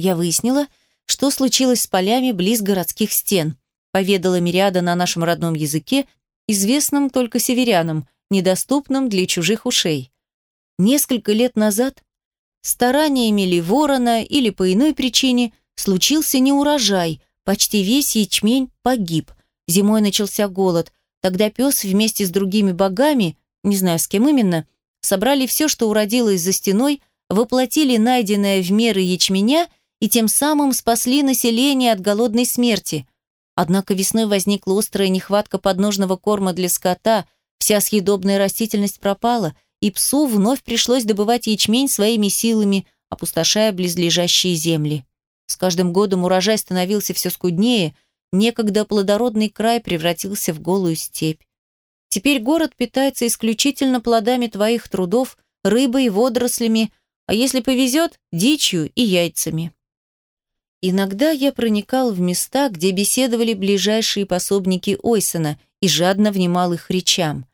Я выяснила, что случилось с полями близ городских стен, поведала Мириада на нашем родном языке, известном только северянам, недоступном для чужих ушей. Несколько лет назад стараниями ли ворона или по иной причине случился неурожай, почти весь ячмень погиб. Зимой начался голод. Тогда пес вместе с другими богами, не знаю с кем именно, собрали все, что уродилось за стеной, воплотили найденное в меры ячменя и тем самым спасли население от голодной смерти. Однако весной возникла острая нехватка подножного корма для скота, вся съедобная растительность пропала, и псу вновь пришлось добывать ячмень своими силами, опустошая близлежащие земли. С каждым годом урожай становился все скуднее, некогда плодородный край превратился в голую степь. Теперь город питается исключительно плодами твоих трудов, рыбой, водорослями, а если повезет, дичью и яйцами. Иногда я проникал в места, где беседовали ближайшие пособники Ойсона и жадно внимал их речам.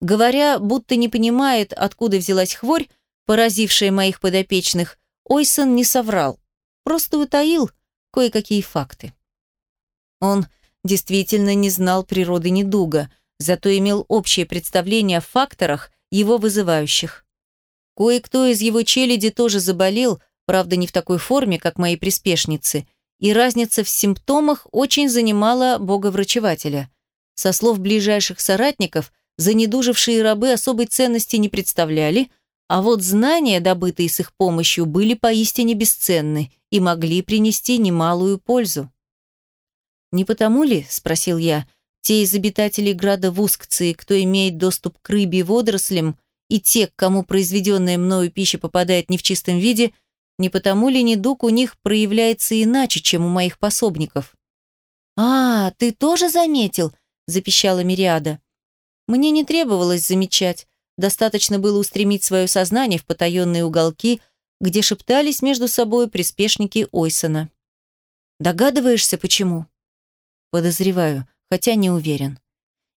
Говоря, будто не понимает, откуда взялась хворь, поразившая моих подопечных, Ойсон не соврал, просто утаил кое-какие факты. Он действительно не знал природы недуга, зато имел общее представление о факторах, его вызывающих. Кое-кто из его челяди тоже заболел, правда не в такой форме, как мои приспешницы, и разница в симптомах очень занимала боговрачевателя. Со слов ближайших соратников, занедужившие рабы особой ценности не представляли, а вот знания, добытые с их помощью, были поистине бесценны и могли принести немалую пользу. «Не потому ли, — спросил я, — те из обитателей града Вускции, кто имеет доступ к рыбе и водорослям, и те, к кому произведенная мною пища попадает не в чистом виде, не потому ли недуг у них проявляется иначе, чем у моих пособников?» «А, ты тоже заметил?» — запищала Мириада. Мне не требовалось замечать, достаточно было устремить свое сознание в потаенные уголки, где шептались между собой приспешники Ойсона. «Догадываешься, почему?» Подозреваю, хотя не уверен.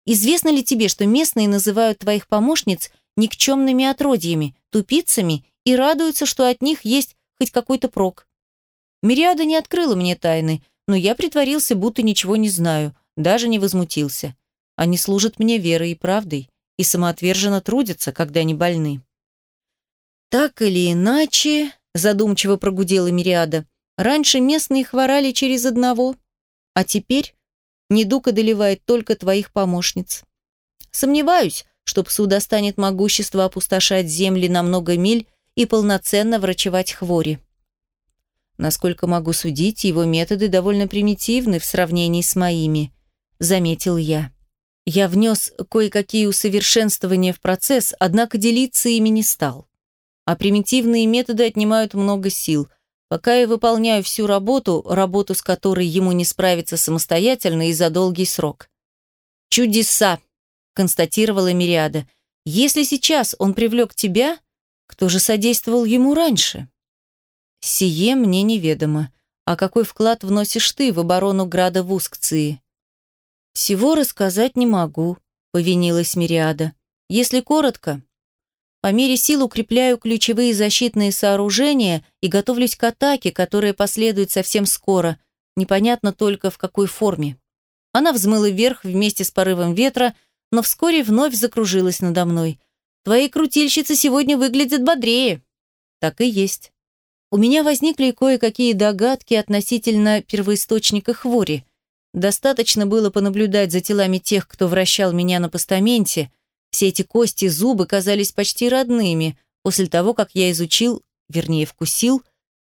Известно ли тебе, что местные называют твоих помощниц никчемными отродьями, тупицами и радуются, что от них есть хоть какой-то прок? Мириада не открыла мне тайны, но я притворился, будто ничего не знаю, даже не возмутился. Они служат мне верой и правдой и самоотверженно трудятся, когда они больны. Так или иначе, задумчиво прогудела Мириада, раньше местные хворали через одного, а теперь недуг одолевает только твоих помощниц. Сомневаюсь, что псу достанет могущество опустошать земли на много миль и полноценно врачевать хвори. Насколько могу судить, его методы довольно примитивны в сравнении с моими, заметил я. Я внес кое-какие усовершенствования в процесс, однако делиться ими не стал. А примитивные методы отнимают много сил – Пока я выполняю всю работу, работу с которой ему не справиться самостоятельно и за долгий срок. «Чудеса!» – констатировала Мириада. «Если сейчас он привлек тебя, кто же содействовал ему раньше?» «Сие мне неведомо. А какой вклад вносишь ты в оборону града Вускции?» «Всего рассказать не могу», – повинилась Мириада. «Если коротко, по мере сил укрепляю ключевые защитные сооружения и готовлюсь к атаке, которая последует совсем скоро, непонятно только в какой форме. Она взмыла вверх вместе с порывом ветра, но вскоре вновь закружилась надо мной. «Твои крутильщицы сегодня выглядят бодрее». Так и есть. У меня возникли кое-какие догадки относительно первоисточника хвори. Достаточно было понаблюдать за телами тех, кто вращал меня на постаменте – все эти кости, зубы казались почти родными после того, как я изучил, вернее, вкусил,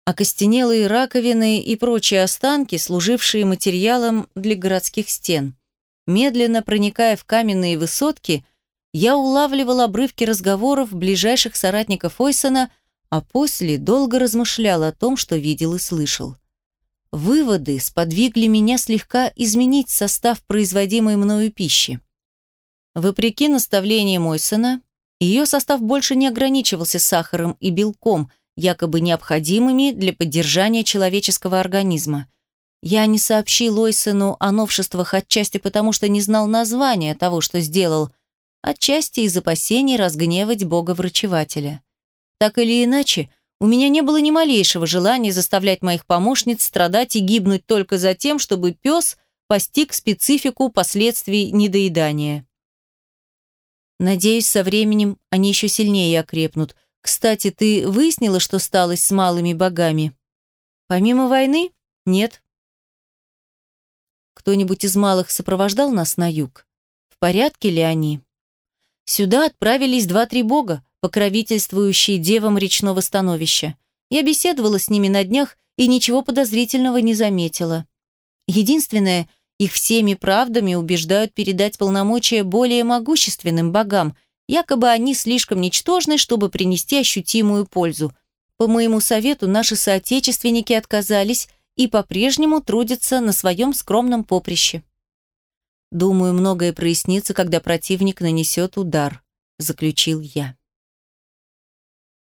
окостенелые раковины и прочие останки, служившие материалом для городских стен. Медленно проникая в каменные высотки, я улавливал обрывки разговоров ближайших соратников Ойсона, а после долго размышлял о том, что видел и слышал. Выводы сподвигли меня слегка изменить состав производимой мною пищи. Вопреки наставлениям Мойсона, ее состав больше не ограничивался сахаром и белком, якобы необходимыми для поддержания человеческого организма. Я не сообщил Ойсону о новшествах отчасти потому, что не знал названия того, что сделал, отчасти из опасений разгневать бога-врачевателя. Так или иначе, У меня не было ни малейшего желания заставлять моих помощниц страдать и гибнуть только за тем, чтобы пес постиг специфику последствий недоедания. Надеюсь, со временем они еще сильнее окрепнут. Кстати, ты выяснила, что сталось с малыми богами? Помимо войны? Нет. Кто-нибудь из малых сопровождал нас на юг? В порядке ли они? Сюда отправились два-три бога, покровительствующие девам речного становища. Я беседовала с ними на днях и ничего подозрительного не заметила. Единственное, их всеми правдами убеждают передать полномочия более могущественным богам, якобы они слишком ничтожны, чтобы принести ощутимую пользу. По моему совету наши соотечественники отказались и по-прежнему трудятся на своем скромном поприще. Думаю, многое прояснится, когда противник нанесет удар, заключил я.